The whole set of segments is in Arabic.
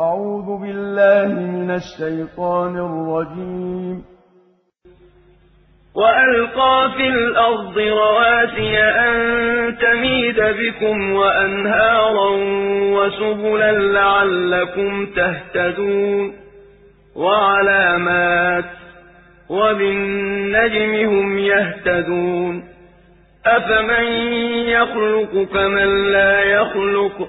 أعوذ بالله من الشيطان الرجيم. وألقى في الأرض رواسي أن تميد بكم وأنهارا وسبلا لعلكم تهتدون. وعلامات وبالنجم هم يهتدون. أفمن يخلق كمن لا يخلق؟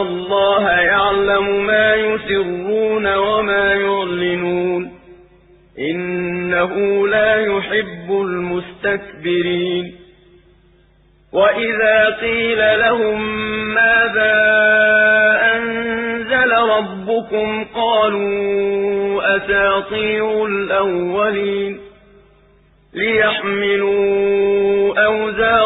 الله يعلم ما يسرون وما يعلنون. إنه لا يحب المستكبرين. وإذا قيل لهم ماذا أنزل ربكم قالوا أساطير الأولين. ليحملوا أوزارهم